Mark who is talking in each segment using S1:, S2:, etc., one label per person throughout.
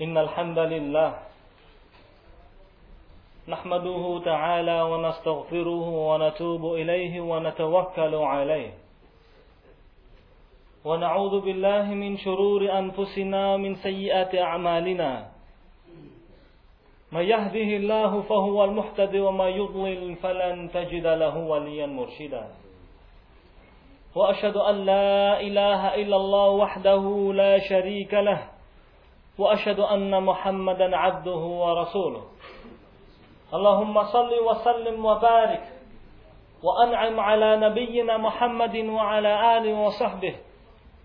S1: إن الحمد لله نحمده تعالى ونستغفره ونتوب إليه ونتوكل عليه. ونعوذ بالله من شرور أنفسنا ومن سيئات أعمالنا. من يهده الله فهو المهتد وما يضلل فلن تجد له وليا مرشدا. وأشهد أن لا إله إلا الله وحده لا شريك له. وأشهد أن محمدا عبده ورسوله. اللهم صل وسلم وبارك وأنعم على نبينا محمد وعلى آله وصحبه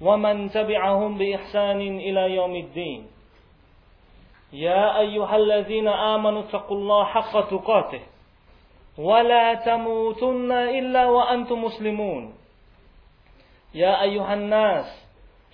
S1: ومن تبعهم بإحسان إلى يوم الدين. يا أيها الذين آمنوا اتقوا الله حق تقاته ولا تموتن إلا وأنتم مسلمون. يا أيها الناس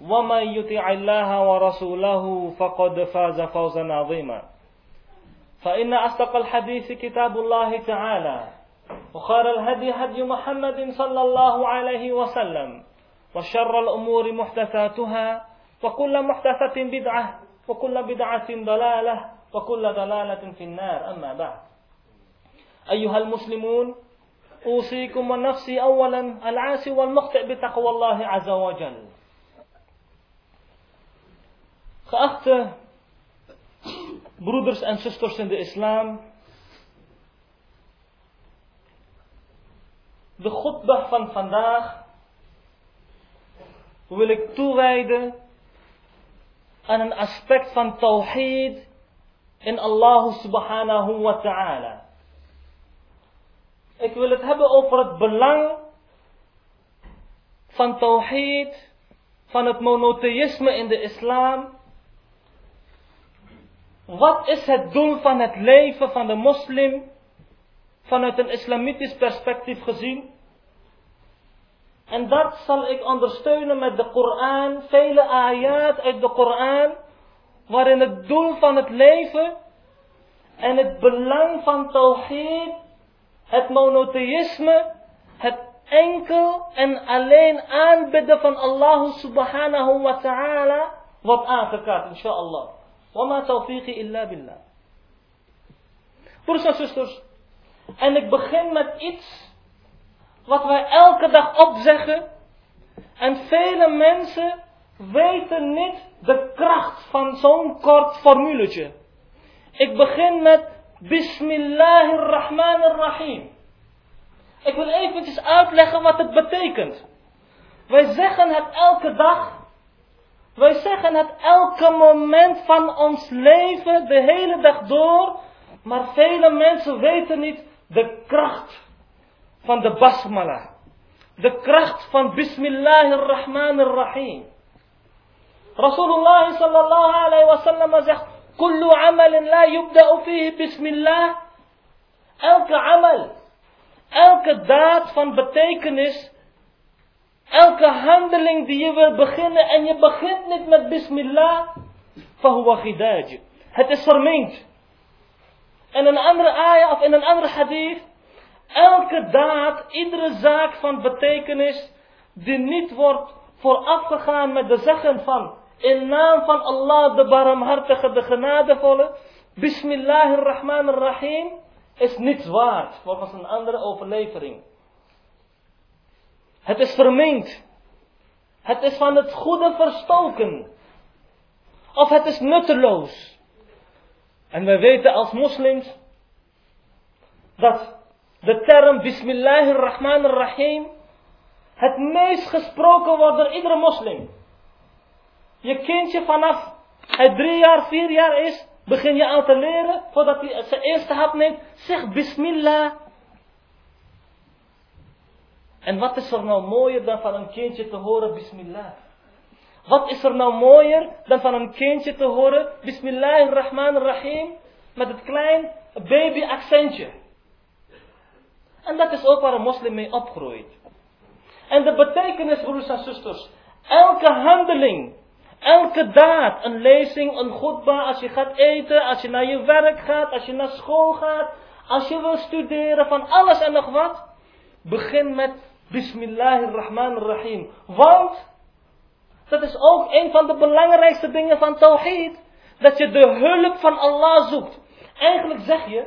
S1: ومن يطع الله ورسوله فقد فاز فوزا عظيما. فإن أصدق الحديث كتاب الله تعالى. وخير الهدي هدي محمد صلى الله عليه وسلم. وشر الأمور محدثاتها. وكل محدثة بدعة. وكل بدعة ضلالة. وكل ضلالة في النار. أما بعد. أيها المسلمون أوصيكم ونفسي أولا العاسي والمخطئ بتقوى الله عز وجل. Geachte broeders en zusters in de islam. De goddag van vandaag wil ik toewijden aan een aspect van tawhid in Allah subhanahu wa ta'ala. Ik wil het hebben over het belang van tawhid, van het monotheïsme in de islam wat is het doel van het leven van de moslim vanuit een islamitisch perspectief gezien? En dat zal ik ondersteunen met de Koran, vele ayat uit de Koran, waarin het doel van het leven en het belang van tawhid, het monotheïsme, het enkel en alleen aanbidden van Allah subhanahu wa ta'ala wordt aangekaart, inshallah. Wama tawfiqi illa billah. Broers en zusters. En ik begin met iets wat wij elke dag opzeggen. En vele mensen weten niet de kracht van zo'n kort formuletje. Ik begin met Bismillahirrahmanirrahim. Ik wil eventjes uitleggen wat het betekent. Wij zeggen het elke dag wij zeggen het elke moment van ons leven, de hele dag door. Maar vele mensen weten niet de kracht van de basmala. De kracht van Bismillahirrahmanirrahim. Rasulullah sallallahu alayhi wa sallam zegt, Kullu amalin la yubda'u fihi bismillah. Elke amal, elke daad van betekenis Elke handeling die je wil beginnen en je begint niet met bismillah, fahuwa khidaj. Het is vermeend. En een andere ayah of in een andere hadith, elke daad, iedere zaak van betekenis, die niet wordt voorafgegaan met de zeggen van, in naam van Allah de barmhartige, de genadevolle, Bismillahirrahmanirrahim, is niets waard, volgens een andere overlevering. Het is vermengd. Het is van het goede verstoken. Of het is nutteloos. En wij weten als moslims dat de term Bismillahirrahmanirrahim het meest gesproken wordt door iedere moslim. Je kindje vanaf hij drie jaar, vier jaar is, begin je al te leren, voordat hij zijn eerste hap neemt, zeg Bismillah. En wat is er nou mooier dan van een kindje te horen Bismillah? Wat is er nou mooier dan van een kindje te horen, Bismillahirrahmanirrahim, met het klein baby accentje. En dat is ook waar een moslim mee opgroeit. En de betekenis, broers en zusters, elke handeling, elke daad, een lezing, een godba, als je gaat eten, als je naar je werk gaat, als je naar school gaat, als je wil studeren, van alles en nog wat, begin met Bismillahirrahmanirrahim. Want dat is ook een van de belangrijkste dingen van Tawhid. Dat je de hulp van Allah zoekt. Eigenlijk zeg je,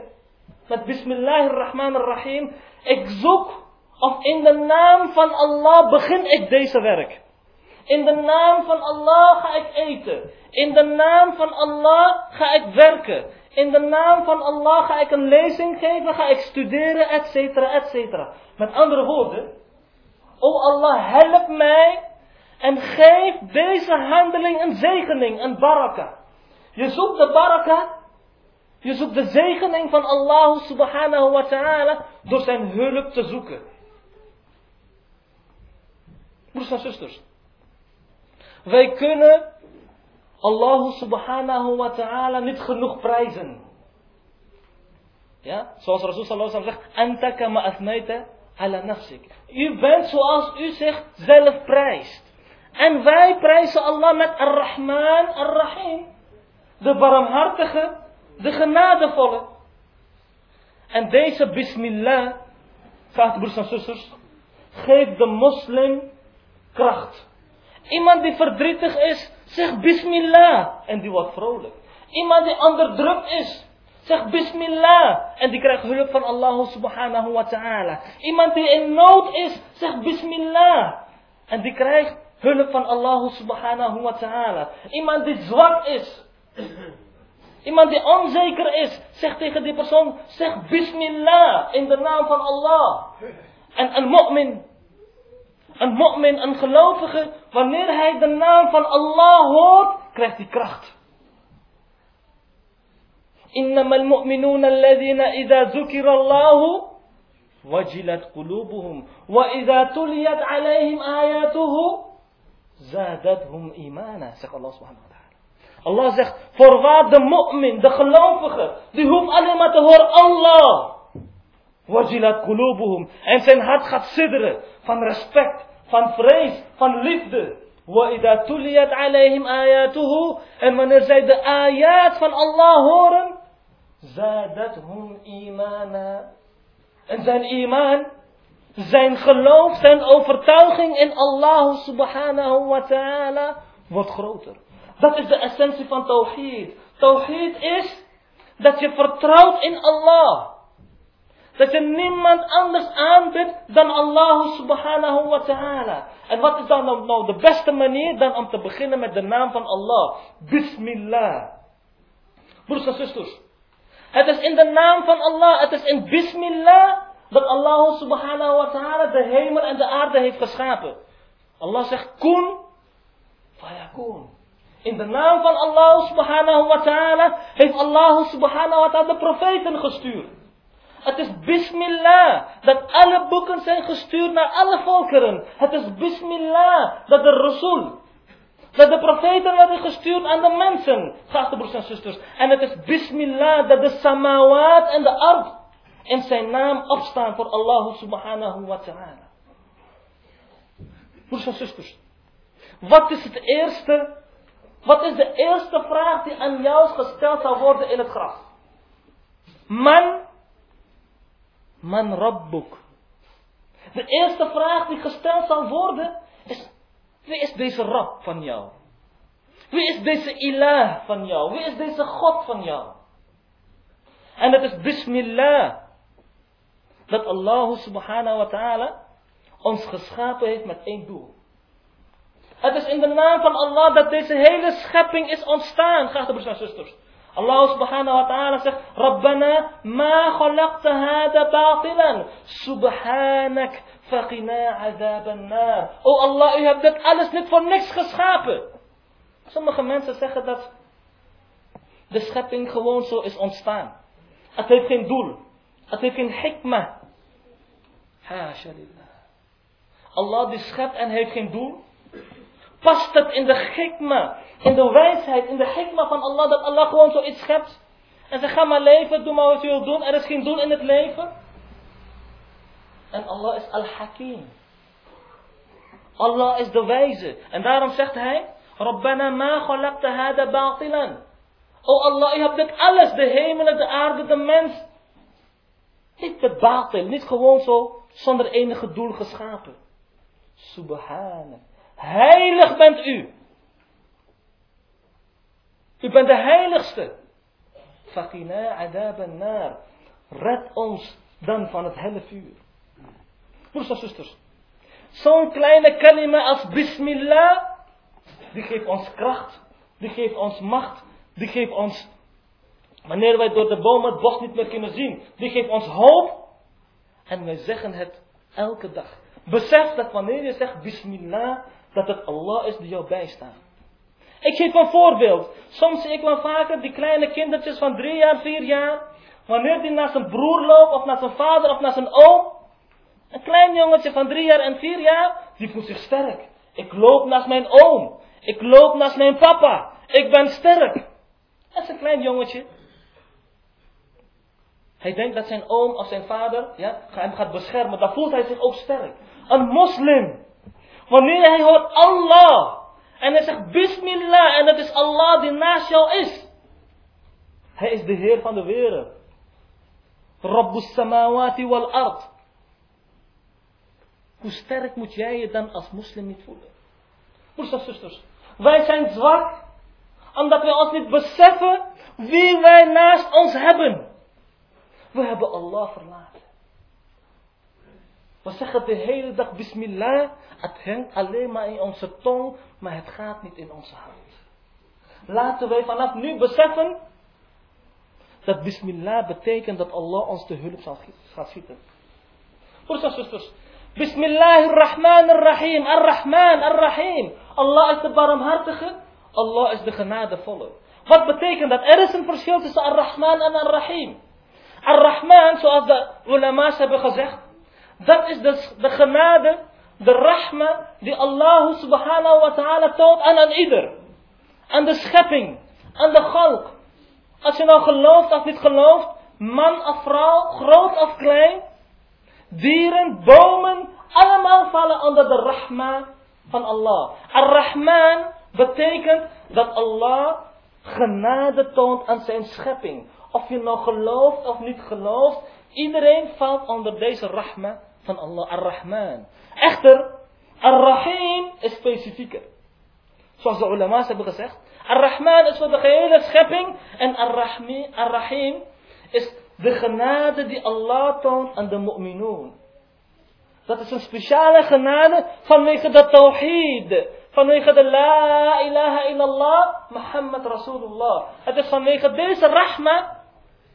S1: met Bismillahirrahmanirrahim, ik zoek, of in de naam van Allah begin ik deze werk. In de naam van Allah ga ik eten. In de naam van Allah ga ik werken. In de naam van Allah ga ik een lezing geven, ga ik studeren, et cetera, et cetera. Met andere woorden, O Allah, help mij en geef deze handeling een zegening, een baraka. Je zoekt de baraka, je zoekt de zegening van Allah subhanahu wa ta'ala door zijn hulp te zoeken. Broers en zusters, wij kunnen Allah subhanahu wa ta'ala niet genoeg prijzen. Ja, zoals Rasul sallallahu alaihi zegt, Antaka ma asnaita ala nafsik. U bent zoals u zich zelf prijst. En wij prijzen Allah met Ar-Rahman, Ar-Rahim. De barmhartige, de genadevolle. En deze bismillah, vraagt broers en zusters, geeft de moslim kracht. Iemand die verdrietig is, zegt bismillah en die wordt vrolijk. Iemand die onderdrukt is, zegt bismillah en die krijgt hulp van Allah subhanahu wa ta'ala. Iemand die in nood is, zegt bismillah en die krijgt hulp van Allah subhanahu wa ta'ala. Iemand die zwak is. Iemand die onzeker is, zegt tegen die persoon, zeg bismillah in de naam van Allah. En een mu'min, een mu'min, een gelovige, wanneer hij de naam van Allah hoort, krijgt hij kracht. إنما المؤمنون الذين إذا ذكر الله وجلت قلوبهم وإذا تليت عليهم آياته زادتهم إيمانا. سيقول الله سبحانه وتعالى. الله زخت فرغاد المؤمن دخل لهم فخر لهم ألمة هور الله وجلت قلوبهم. إن سين هات خط صدر فان رسبكت فان فريز فان لفد وإذا تليت عليهم آياته إن من زيد آيات فان الله هورن zadathum imana. En zijn iman zijn geloof, zijn overtuiging in Allah subhanahu wa ta'ala wordt groter. Dat is de essentie van Tawhid. Tawhid is dat je vertrouwt in Allah. Dat je niemand anders aanbidt dan Allah subhanahu wa ta'ala. En wat is dan nou, nou de beste manier dan om te beginnen met de naam van Allah? Bismillah. Broers en zusters. Het is in de naam van Allah, het is in Bismillah dat Allah subhanahu wa ta'ala de hemel en de aarde heeft geschapen. Allah zegt kun, fayakun. In de naam van Allah subhanahu wa ta'ala heeft Allah subhanahu wa ta'ala de profeten gestuurd. Het is bismillah dat alle boeken zijn gestuurd naar alle volkeren. Het is bismillah dat de rasul, dat de profeten werden gestuurd aan de mensen, geachte broers en zusters. En het is bismillah dat de samawat en de ard en zijn naam opstaan voor Allah subhanahu wa ta'ala. Broers en zusters, wat is het eerste, wat is de eerste vraag die aan jou gesteld zal worden in het graf? Man, man rabbuk. De eerste vraag die gesteld zal worden is, wie is deze rab van jou? Wie is deze ilah van jou? Wie is deze God van jou? En het is bismillah dat Allah subhanahu wa ta'ala ons geschapen heeft met één doel. Het is in de naam van Allah dat deze hele schepping is ontstaan, geachte broers en zusters. Allah subhanahu wa ta'ala zegt, Rabbana ma khalaqta hada batilan, subhanak faqina azaban nar. O Allah, u hebt dit alles niet voor niks geschapen. Sommige mensen zeggen dat de schepping gewoon zo is ontstaan. Het heeft geen doel. Het heeft geen hikma. Haasha Allah die schept en heeft geen doel. Past het in de gikma, in de wijsheid, in de gikma van Allah, dat Allah gewoon zoiets schept? En ze gaan maar leven, doe maar wat je wil doen, er is geen doel in het leven. En Allah is al-Hakim. Allah is de wijze. En daarom zegt hij, Rabbana ma khalaqta hada batilan. O Allah, je hebt dit alles, de hemelen, de aarde, de mens. Niet met batil, niet gewoon zo, zonder enige doel geschapen. Subhanak. Heilig bent u. U bent de heiligste. Fakina adab naar. Red ons dan van het helle vuur. Broers en zusters. Zo'n kleine kalima als bismillah. Die geeft ons kracht. Die geeft ons macht. Die geeft ons. Wanneer wij door de bomen het bos niet meer kunnen zien. Die geeft ons hoop. En wij zeggen het elke dag. Besef dat wanneer je zegt bismillah. Dat het Allah is die jou bijstaat. Ik geef een voorbeeld. Soms zie ik wel vaker die kleine kindertjes van drie jaar, vier jaar. Wanneer die naar zijn broer loopt, of naar zijn vader, of naar zijn oom. Een klein jongetje van drie jaar en vier jaar, die voelt zich sterk. Ik loop naast mijn oom. Ik loop naast mijn papa. Ik ben sterk. Dat is een klein jongetje. Hij denkt dat zijn oom of zijn vader ja, hem gaat beschermen. Dan voelt hij zich ook sterk. Een moslim. Wanneer hij hoort Allah. En hij zegt Bismillah. En het is Allah die naast jou is. Hij is de Heer van de wereld. Rabbus samawati wal ard. Hoe sterk moet jij je dan als moslim niet voelen? Broers en zusters, wij zijn zwak omdat we ons niet beseffen wie wij naast ons hebben. We hebben Allah verlaten. We zeggen de hele dag bismillah. Het hangt alleen maar in onze tong, maar het gaat niet in onze hart. Laten wij vanaf nu beseffen dat bismillah betekent dat Allah ons de hulp zal schieten. Broers en zusters, Bismillahirrahmanirrahim, Ar-Rahman, Ar-Rahim. Allah is de barmhartige, Allah is de genadevolle. Wat betekent dat? Er is een verschil tussen Ar-Rahman en Ar-Rahim. Ar-Rahman, zoals de ulama's hebben gezegd, dat is de, de genade, de rahma, die Allah subhanahu wa ta'ala toont aan een ieder. Aan de schepping, aan de galk. Als je nou gelooft of niet gelooft, man of vrouw, groot of klein, dieren, bomen, allemaal vallen onder de rahma van Allah. Ar-Rahman betekent dat Allah genade toont aan zijn schepping. Of je nou gelooft of niet gelooft, iedereen valt onder deze rahma van Allah, Ar-Rahman. Echter, Ar-Rahim is specifieker. Zoals de ulama's hebben gezegd. Ar-Rahman is voor de gehele schepping en Ar-Rahim is de genade die Allah toont aan de mu'minoon. Dat is een speciale genade vanwege de tawhid. Vanwege de la ilaha illallah Muhammad Rasulullah. Het is vanwege deze rahma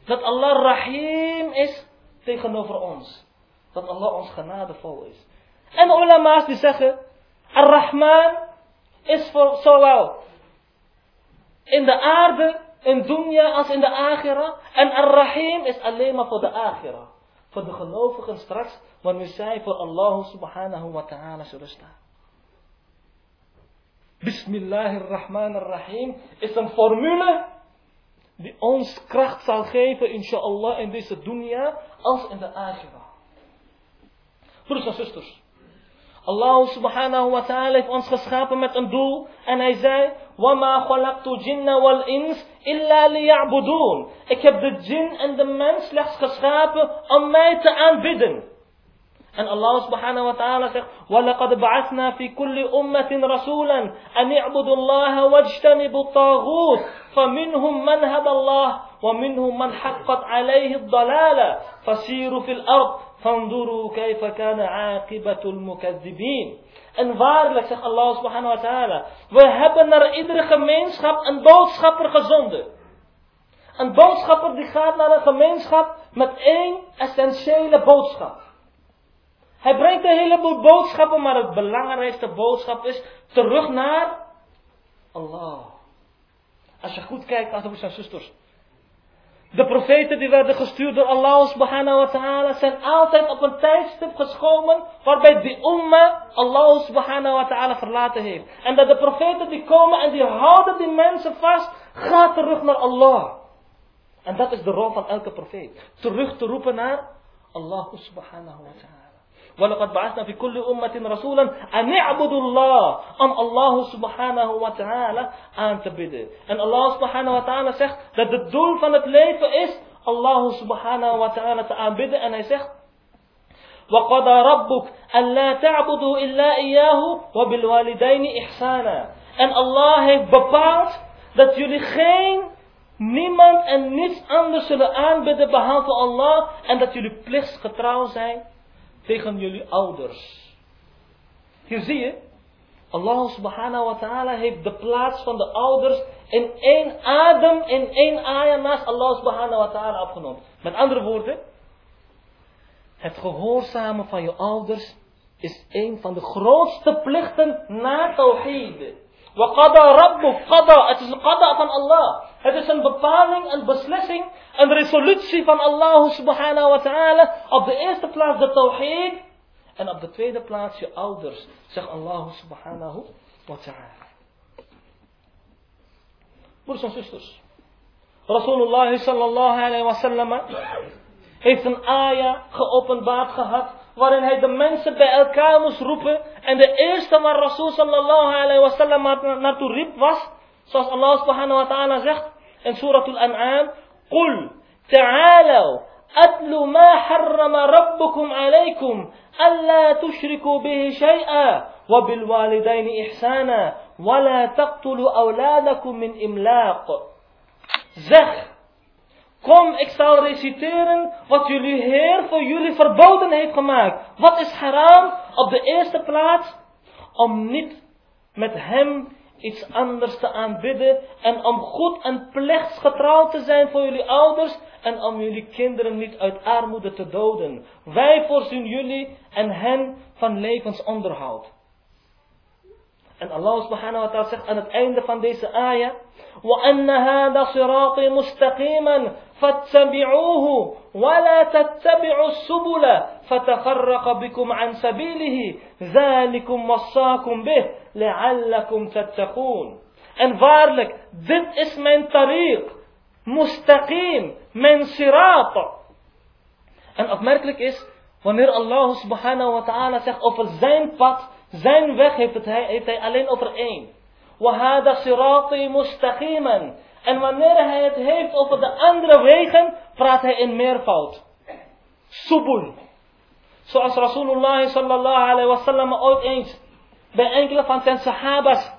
S1: dat Allah rahim is tegenover ons. Dat Allah ons genadevol is. En de ulama's die zeggen, Ar-Rahman is voor zowel in de aarde in dunya als in de agira. En Ar-Rahim is alleen maar voor de agira. Voor de gelovigen straks, wanneer zij voor Allah subhanahu wa ta'ala zullen staan. Bismillahirrahmanirrahim is een formule die ons kracht zal geven, inshallah, in deze dunya als in de agira. Broers en zusters. Allah subhanahu wa ta'ala heeft ons geschapen met een doel. En hij zei, وَمَا خَلَقْتُ جِنَّ وَالْإِنسِ إِلَّا لِيَعْبُدُونَ Ik heb de jinn en de mens slechts geschapen om mij te aanbidden. En Allah subhanahu wa ta'ala zegt, وَلَقَدْ بَعَثْنَا فِي كُلِّ أُمَّةٍ رَسُولًا أَنِ اعْبُدُوا اللَّهَ وَاجْتَنِبُوا الطَّاغُوتَ فَمِنْهُمْ مَنْ هَدَى اللَّهِ وَمِنْهُمْ مَنْ حَقَّتْ عَلَيْهِ الضَّلَالَةِ فَسِيرُوا فِي الْأَرْضِ فانظروا كيف كان عاقبة المكذبين. En waarlijk, zegt Allah subhanahu wa ta'ala, we hebben naar iedere gemeenschap een boodschapper gezonden. Een boodschapper die gaat naar een gemeenschap met één essentiële boodschap. Hij brengt een heleboel boodschappen, maar het belangrijkste boodschap is terug naar Allah. Als je goed kijkt, broers en zusters. De profeten die werden gestuurd door Allah subhanahu wa ta'ala zijn altijd op een tijdstip geschomen waarbij die umma Allah subhanahu wa ta'ala verlaten heeft. En dat de profeten die komen en die houden die mensen vast, ga terug naar Allah. En dat is de rol van elke profeet. Terug te roepen naar Allah subhanahu wa ta'ala. ولقد بعثنا في كل أمة رسولا أن اعبدوا الله om Allah subhanahu wa ta'ala aan te bidden. En Allah subhanahu wa ta'ala zegt dat het doel van het leven is Allah subhanahu wa ta'ala te aanbidden. En hij zegt وقضى ربك ألا تعبدوا إلا إياه وبالوالدين إحسانا. En Allah heeft bepaald dat jullie geen niemand en niets anders zullen aanbidden behalve Allah en dat jullie plichtsgetrouw zijn tegen jullie ouders. Hier zie je, Allah subhanahu wa ta'ala heeft de plaats van de ouders in één adem, in één ayah naast Allah subhanahu wa ta'ala opgenomen. Met andere woorden, het gehoorzamen van je ouders is een van de grootste plichten na tawhid. Waqada rabbuk, qada, het is een qada van Allah. Het is een bepaling, een beslissing, een resolutie van Allah subhanahu wa ta'ala. Op de eerste plaats de tawhid. En op de tweede plaats je ouders, zegt Allah subhanahu wa ta'ala. Broers en zusters. Rasulullah sallallahu alayhi wa sallam heeft een ayah geopenbaard gehad waarin hij de mensen bij elkaar moest roepen. En de eerste waar Rasul sallallahu alayhi wa sallam naartoe riep was, zoals Allah subhanahu wa ta'ala zegt in Surah Al-An'am, قُلْ تعالوا أتل ما حرم ربكم عليكم ألا تشركوا به شيئا وبالوالدين إحسانا ولا تقتلوا أولادكم من إملاق Zeg, Kom, ik zal reciteren wat jullie Heer voor jullie verboden heeft gemaakt. Wat is haram? Op de eerste plaats, om niet met hem iets anders te aanbidden. En om goed en plechtsgetrouw te zijn voor jullie ouders. En om jullie kinderen niet uit armoede te doden. Wij voorzien jullie en hen van levensonderhoud. En Allah subhanahu wa ta'ala zegt aan het einde van deze ayah. وأن هذا صراطي مستقيما فاتبعوه ولا تتبعوا السبل فتفرق بكم عن سبيله ذلكم وصاكم به لعلكم تتقون En waarlijk, dit is mijn tariq, mustaqim, mijn sirat. En opmerkelijk is, wanneer Allah subhanahu wa ta'ala zegt over zijn pad, zijn weg heeft, heeft hij alleen over één. Wahada sirati mustaqiman. En wanneer hij het heeft over de andere wegen, praat hij in meervoud. Subul. Zoals Rasulullah sallallahu alayhi wa sallam ooit eens bij enkele van zijn sahabas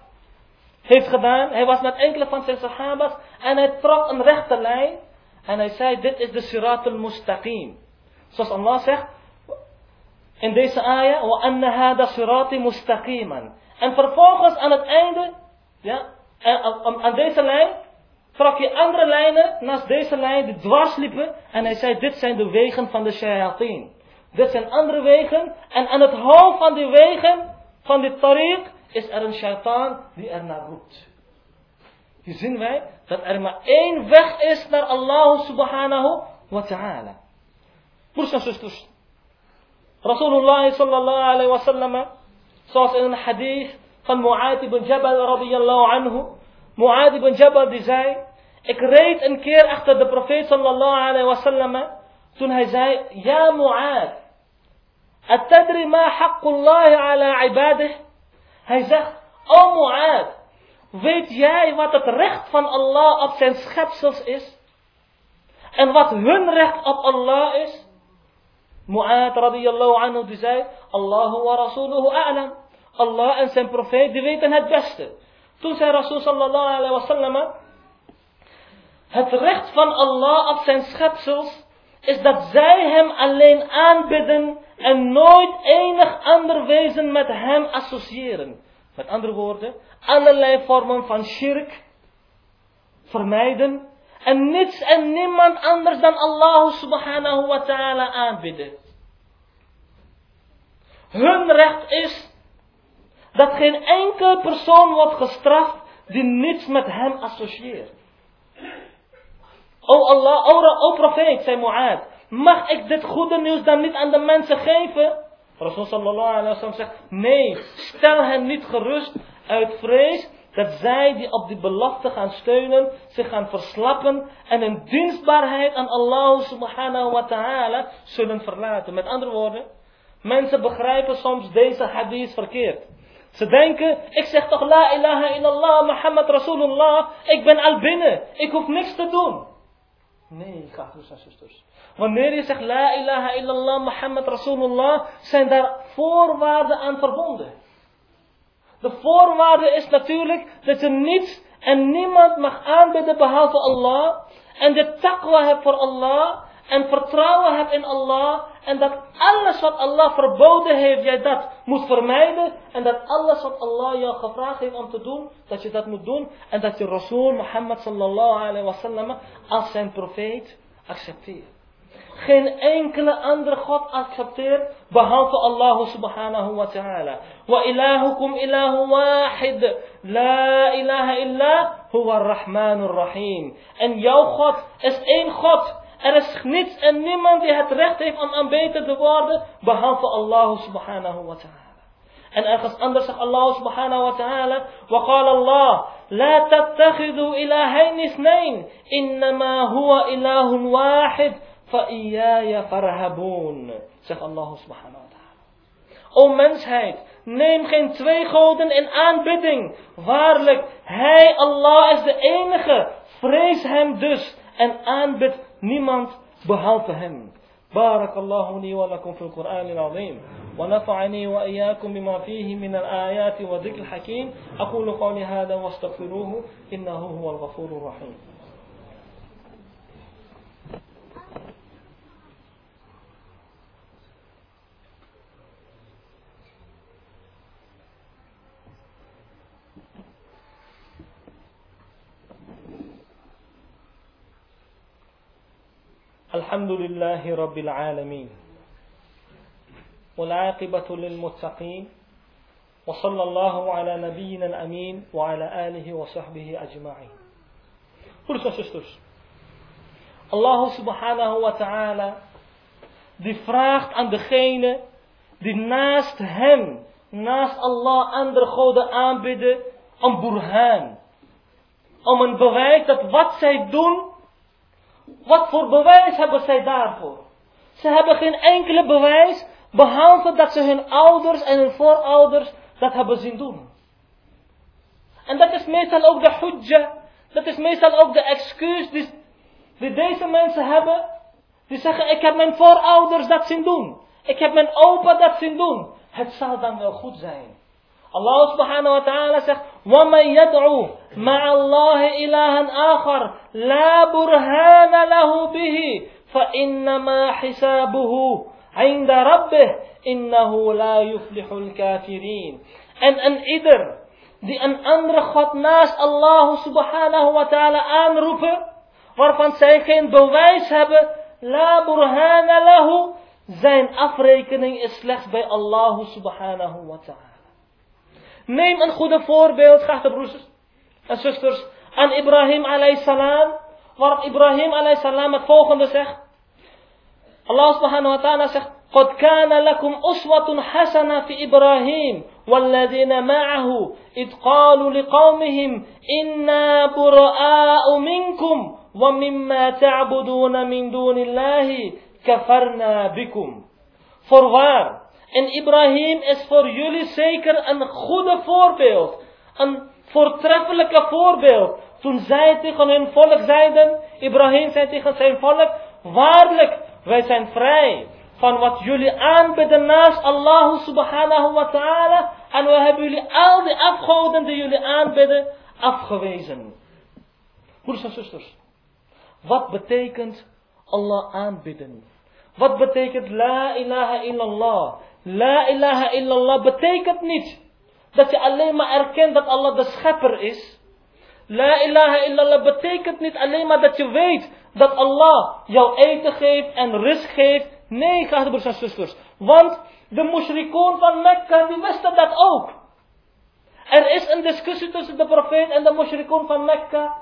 S1: heeft gedaan. Hij was met enkele van zijn sahabas en hij trok een rechte lijn. En hij zei, dit is de sirat al-mustaqim. Zoals Allah zegt in deze ayah, wa anna hada sirati mustaqiman. En vervolgens aan het einde ja? Aan deze lijn trok je andere lijnen naast deze lijn die dwars liepen. En hij zei, dit zijn de wegen van de shayateen. Dit zijn andere wegen. En aan het hoofd van die wegen, van die tariq, is er een shaitaan die er naar roept. Hier zien wij dat er maar één weg is naar Allah subhanahu wa ta'ala. Broers en zusters. Rasulullah sallallahu alayhi wa sallam, zoals in een hadith van Mu'ad ibn Jabal radiyallahu anhu. Mu'ad ibn Jabal die zei, ik reed een keer achter de profeet sallallahu alayhi wa sallam, toen hij zei, ja Mu'ad, atadri ma haqqullahi ala ibadih? Hij zegt, oh Mu'ad, weet jij wat het recht van Allah op zijn schepsels is? En wat hun recht op Allah is? Mu'ad radiyallahu anhu die zei, Allahu wa rasuluhu a'lam. Allah en zijn profeet, die weten het beste. Toen zei Rasul sallallahu alayhi wa sallam, het recht van Allah op zijn schepsels is dat zij hem alleen aanbidden en nooit enig ander wezen met hem associëren. Met andere woorden, allerlei vormen van shirk vermijden en niets en niemand anders dan Allah subhanahu wa ta'ala aanbidden. Hun recht is dat geen enkele persoon wordt gestraft die niets met hem associeert. O Allah, o, o profeet, zei Mu'ad, mag ik dit goede nieuws dan niet aan de mensen geven? Rasul sallallahu alaihi wasallam zegt, nee, stel hen niet gerust uit vrees dat zij die op die belofte gaan steunen, zich gaan verslappen en hun dienstbaarheid aan Allah subhanahu wa ta'ala zullen verlaten. Met andere woorden, mensen begrijpen soms deze hadith verkeerd. Ze denken, ik zeg toch la ilaha illallah, Muhammad Rasulullah, ik ben al binnen, ik hoef niks te doen. Nee, broers en zusters. Wanneer je zegt la ilaha illallah, Muhammad Rasulullah, zijn daar voorwaarden aan verbonden. De voorwaarde is natuurlijk dat je niets en niemand mag aanbidden behalve Allah. En de taqwa hebt voor Allah. En vertrouwen hebt in Allah. En dat alles wat Allah verboden heeft, jij dat moet vermijden. En dat alles wat Allah jou gevraagd heeft om te doen, dat je dat moet doen. En dat je Rasul Muhammad sallallahu alayhi wa sallam als zijn profeet accepteert geen enkele andere God accepteert behalve Allah subhanahu wa ta'ala. Wa ilahukum ilahu wahid. La ilaha illa huwa rahmanur rahim. En jouw God is één God. Er is niets en niemand die het recht heeft om aanbeten te worden, behalve Allah subhanahu wa ta'ala. En ergens anders zegt Allah subhanahu wa ta'ala, وقال الله, لا تتخذوا إلهين اثنين, هو Zegt Allah subhanahu wa ta'ala. O mensheid, neem geen twee goden in aanbidding. Waarlijk, Hij, Allah, is de enige. Vrees Hem dus en aanbid niemand behalve Hem. بارك الله لي ولكم في القرآن العظيم ونفعني وإياكم بما فيه من الآيات وذكر الحكيم أقول قولي هذا واستغفروه إنه هو الغفور الرحيم الحمد لله رب العالمين والعاقبة للمتقين وصلى الله على نبينا الأمين وعلى آله وصحبه أجمعين Broeders en zusters, Allah subhanahu wa ta'ala, die vraagt aan degene die naast hem, naast Allah andere goden aanbidden, om burhaan. Om een bewijs dat wat zij doen, wat voor bewijs hebben zij daarvoor? Ze hebben geen enkele bewijs, behalve dat ze hun ouders en hun voorouders dat hebben zien doen. En dat is meestal ook de hujja, dat is meestal ook de excuus die, die deze mensen hebben. Die zeggen, ik heb mijn voorouders dat zien doen. Ik heb mijn opa dat zien doen. Het zal dan wel goed zijn. Subhanahu wa ta'ala zegt, وَمَنْ يَدْعُو مَعَ اللَّهِ إِلَهًا آخَرَ لَا بُرْهَانَ لَهُ بِهِ فَإِنَّمَا حِسَابُهُ عِنْدَ رَبِّهِ إِنَّهُ لَا يُفْلِحُ الْكَافِرِينَ En een ieder die een andere God naast Allah subhanahu wa ta'ala aanroepen, waarvan zij geen bewijs hebben, la burhana lahu, zijn afrekening is slechts bij Allah subhanahu wa ta'ala. Neem een goede voorbeeld, geachte broers en zusters, aan Ibrahim alayhi salam. Waarop Ibrahim alayhi salam het volgende zegt. Allah subhanahu wa ta'ala zegt. قد كان لكم أسوة حسنة في إبراهيم والذين معه إذ قالوا لقومهم إنا براء منكم ومما تعبدون من دون الله كفرنا بكم Voorwaar, en Ibrahim is voor jullie zeker een goede voorbeeld. Een voortreffelijke voorbeeld. Toen zij tegen hun volk zeiden, Ibrahim zei tegen zijn volk, waarlijk, wij zijn vrij van wat jullie aanbidden naast Allah subhanahu wa ta'ala. En we hebben jullie al die afgoden die jullie aanbidden afgewezen. Broers en zusters, wat betekent Allah aanbidden? Wat betekent la ilaha illallah? La ilaha illallah betekent niet dat je alleen maar erkent dat Allah de schepper is. La ilaha illallah betekent niet alleen maar dat je weet dat Allah jou eten geeft en rust geeft. Nee, geachte broers en zusters. Want de mushrikoon van Mekka, die wisten dat ook. Er is een discussie tussen de profeet en de mushrikoon van Mekka.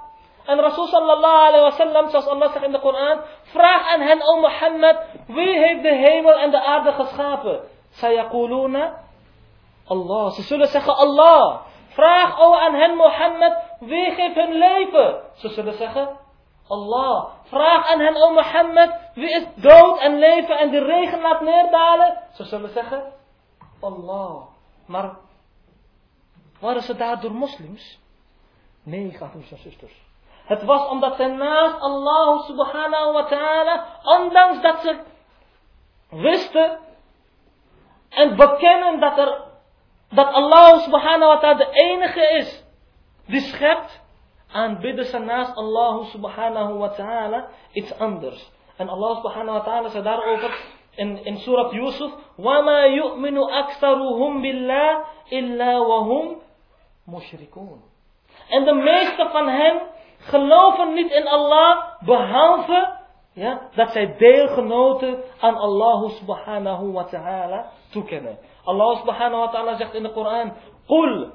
S1: En Rasul sallallahu alayhi wa zoals Allah zegt in de Koran, vraag aan hen, o Mohammed, wie heeft de hemel en de aarde geschapen? Sayakuluna, Allah. Ze zullen zeggen Allah. Vraag o aan hen, Mohammed, wie geeft hun leven? Ze zullen zeggen Allah. Vraag aan hen, o Mohammed, wie is dood en leven en de regen laat neerdalen? Ze zullen zeggen Allah. Maar waren ze daardoor moslims? Nee, broers en zusters. Het was omdat ze naast Allah subhanahu wa ta'ala, ondanks dat ze wisten en bekennen dat, er, dat Allah subhanahu wa ta'ala de enige is die schept, aanbidden ze naast Allah subhanahu wa ta'ala iets anders. En Allah subhanahu wa ta'ala zei daarover in, in Surat Yusuf, وَمَا يُؤْمِنُ أَكْثَرُهُمْ بِاللَّهِ إِلَّا وَهُمْ مُشْرِكُونَ En de meeste van hen geloven niet in Allah, behalve ja, dat zij deelgenoten aan Allah subhanahu wa ta'ala toekennen. Allah subhanahu wa ta'ala zegt in de Koran, قُلْ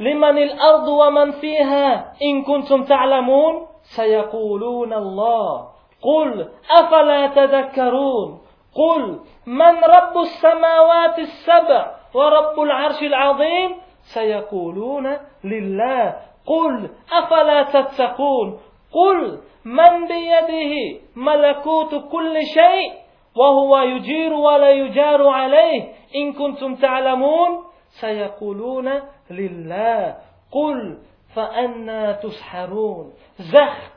S1: لمن الأرض ومن فيها؟ إن كنتم تعلمون؟ سيقولون الله. قل أفلا تذكرون؟ قل من رب السماوات السبع ورب العرش العظيم؟ سيقولون لله. قل أفلا تتقون؟ قل من بيده ملكوت كل شيء؟ وهو يجير ولا يجار عليه إن كنتم تعلمون سيقولون لله قل فأنا تسحرون Zeg,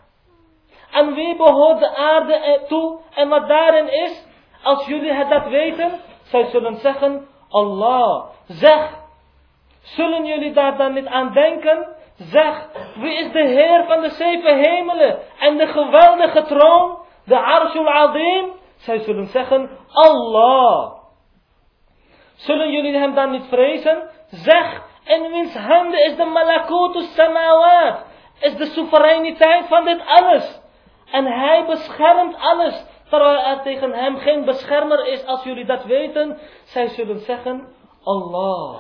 S1: aan wie behoort de aarde toe en wat daarin is? Als jullie het dat weten, zij zullen zeggen, Allah. Zeg, zullen jullie daar dan niet aan denken? Zeg, wie is de Heer van de zeven hemelen en de geweldige troon, de Arshul Azim? Zij zullen zeggen, Allah. Zullen jullie hem dan niet vrezen? Zeg, en wiens handen is de malakutus samawat, is de soevereiniteit van dit alles. En hij beschermt alles, terwijl er tegen hem geen beschermer is als jullie dat weten. Zij zullen zeggen, Allah.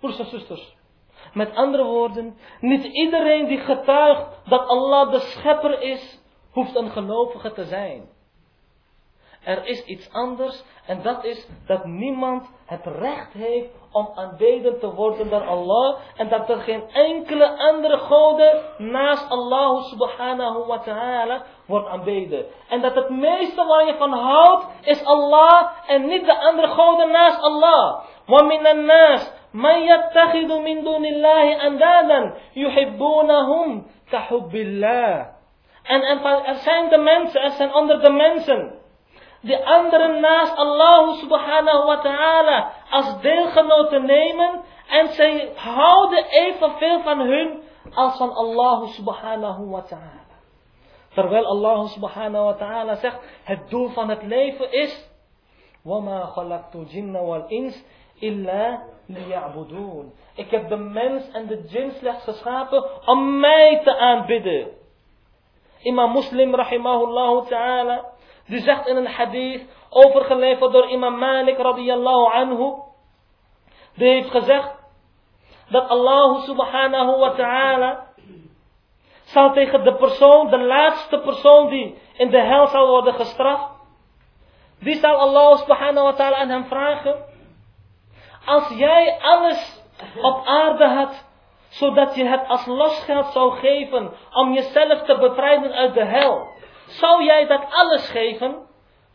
S1: Broers en zusters. Met andere woorden, niet iedereen die getuigt dat Allah de schepper is, hoeft een gelovige te zijn. Er is iets anders en dat is dat niemand het recht heeft om aanbeden te worden dan Allah en dat er geen enkele andere goden naast Allah subhanahu wa ta'ala wordt aanbeden. En dat het meeste waar je van houdt is Allah en niet de andere goden naast Allah. وَمِنَ النَّاسِ مَنْ يَتَّخِذُ مِنْ دُونِ اللَّهِ أَنْدَادًا يُحِبُّونَهُمْ كَحُبِّ اللَّهِ En, en er zijn de mensen, er zijn onder de mensen de anderen naast Allah subhanahu wa ta'ala als deelgenoten nemen en zij houden evenveel van hun als van Allah subhanahu wa ta'ala. Terwijl Allah subhanahu wa ta'ala zegt, het doel van het leven is, وَمَا خَلَقْتُ الْجِنَّ وَالْإِنسِ إِلَّا لِيَعْبُدُونَ Ik heb de mens en de jinn slechts geschapen om mij te aanbidden. Imam Muslim rahimahullah ta'ala die zegt in een hadith, overgeleverd door imam Malik radiyallahu anhu. Die heeft gezegd, dat Allah subhanahu wa ta'ala zal tegen de persoon, de laatste persoon die in de hel zal worden gestraft. Die zal Allah subhanahu wa ta'ala aan hem vragen. Als jij alles op aarde had, zodat je het als losgeld zou geven om jezelf te bevrijden uit de hel. Zou jij dat alles geven?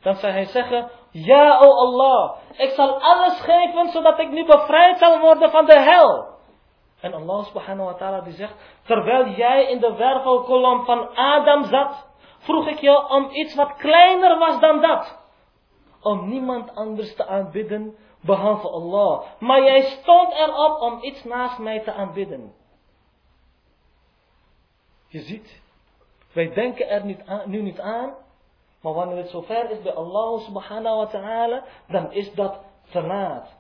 S1: Dan zou hij zeggen, ja o Allah, ik zal alles geven zodat ik nu bevrijd zal worden van de hel. En Allah subhanahu wa ta'ala die zegt, terwijl jij in de wervelkolom van Adam zat, vroeg ik jou om iets wat kleiner was dan dat. Om niemand anders te aanbidden behalve Allah. Maar jij stond erop om iets naast mij te aanbidden. Je ziet, wij denken er niet nu niet aan, maar wanneer het zover is bij Allah subhanahu wa ta'ala, dan is dat te laat.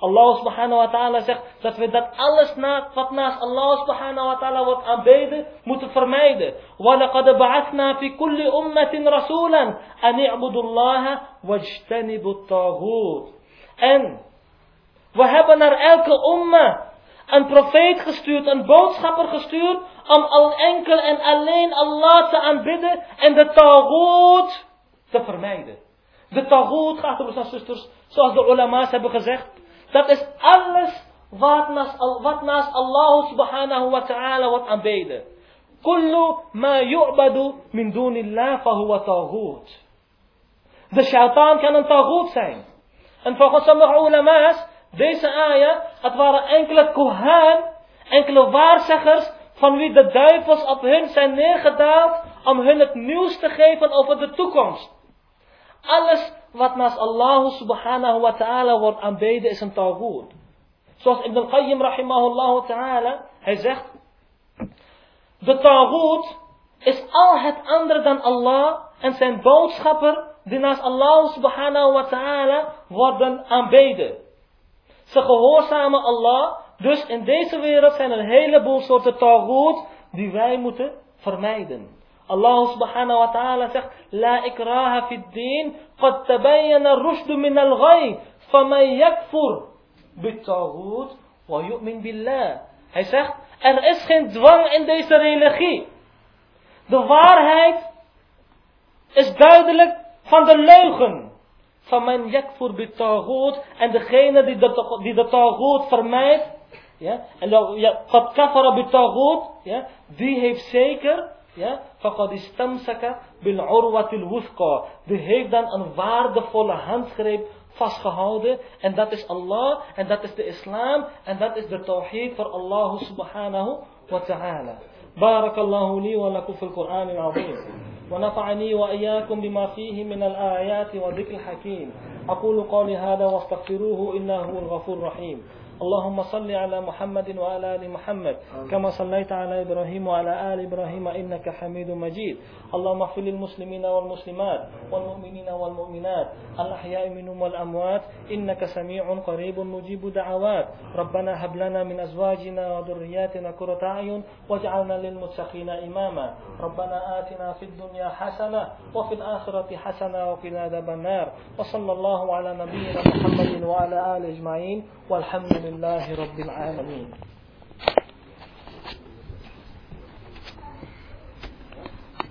S1: Allah subhanahu wa ta'ala zegt dat we dat alles na, wat naast Allah subhanahu wa ta'ala wordt aanbeden, moeten vermijden. وَلَقَدْ بَعَثْنَا فِي كُلِّ أُمَّةٍ رَسُولًا أَنِ اعْبُدُوا اللَّهَ وَاجْتَنِبُوا الطَّاغُوتِ En we hebben naar elke umma een profeet gestuurd, een boodschapper gestuurd, om al enkel en alleen Allah te aanbidden en de tagoot te vermijden. De tagoot, gaat broers en zusters, zoals de ulama's hebben gezegd, dat is alles wat naast, wat naast Allah subhanahu wa ta'ala wordt aanbeden. Kullu ma yu'badu min dunillah fahuwa tagoot. De shaitaan kan een tagoot zijn. En volgens sommige ulama's, deze ayah, het waren enkele kohan, enkele waarzeggers, van wie de duivels op hun zijn neergedaald, om hun het nieuws te geven over de toekomst. Alles wat naast Allah subhanahu wa ta'ala wordt aanbeden is een tagoot. Zoals Ibn al-Qayyim rahimahullah ta'ala, hij zegt, de tagoot is al het andere dan Allah en zijn boodschapper die naast Allah subhanahu wa ta'ala worden aanbeden. Ze gehoorzamen Allah, dus in deze wereld zijn er een heleboel soorten tagoot die wij moeten vermijden. Allah subhanahu wa ta'ala zegt, La ikraha fid din, qad tabayyana rushdu min al-ghay, faman yakfur bitaghut wa yu'min billah. Hij zegt, er is geen dwang in deze religie. De waarheid is duidelijk van de leugen. Van mijn yakfur bitaghut. En degene die de, die de vermijdt. Ja, en ja, kafara bitaghut. Ja, die heeft zeker. Ja, istamsaka bil urwatil wuthqa. Die heeft dan een waardevolle handgreep vastgehouden. En dat is Allah. En dat is de islam. En dat is de tawhid voor Allah subhanahu wa ta'ala. بارك الله لي ولكم في القرآن العظيم ونفعني وإياكم بما فيه من الآيات وذكر الحكيم أقول قولي هذا واستغفروه إنه هو الغفور الرحيم اللهم صل على محمد وعلى آل محمد كما صليت على إبراهيم وعلى آل إبراهيم إنك حميد مجيد. اللهم اغفر للمسلمين والمسلمات والمؤمنين والمؤمنات الأحياء منهم والأموات إنك سميع قريب مجيب دعوات. ربنا هب لنا من أزواجنا وذرياتنا قرة أعين واجعلنا للمتقين إماما. ربنا آتنا في الدنيا حسنة وفي الآخرة حسنة وقنا عذاب النار. وصلى الله على نبينا محمد وعلى آله أجمعين والحمد لله رب العالمين.